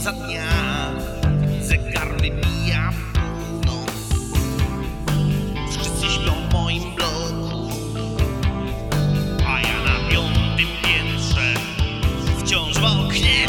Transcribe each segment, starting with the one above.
za dnia. Zegar wybija północ. Wszyscy śpią w moim bloku. A ja na piątym piętrze Wciąż w oknie.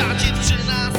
ta dziewczyna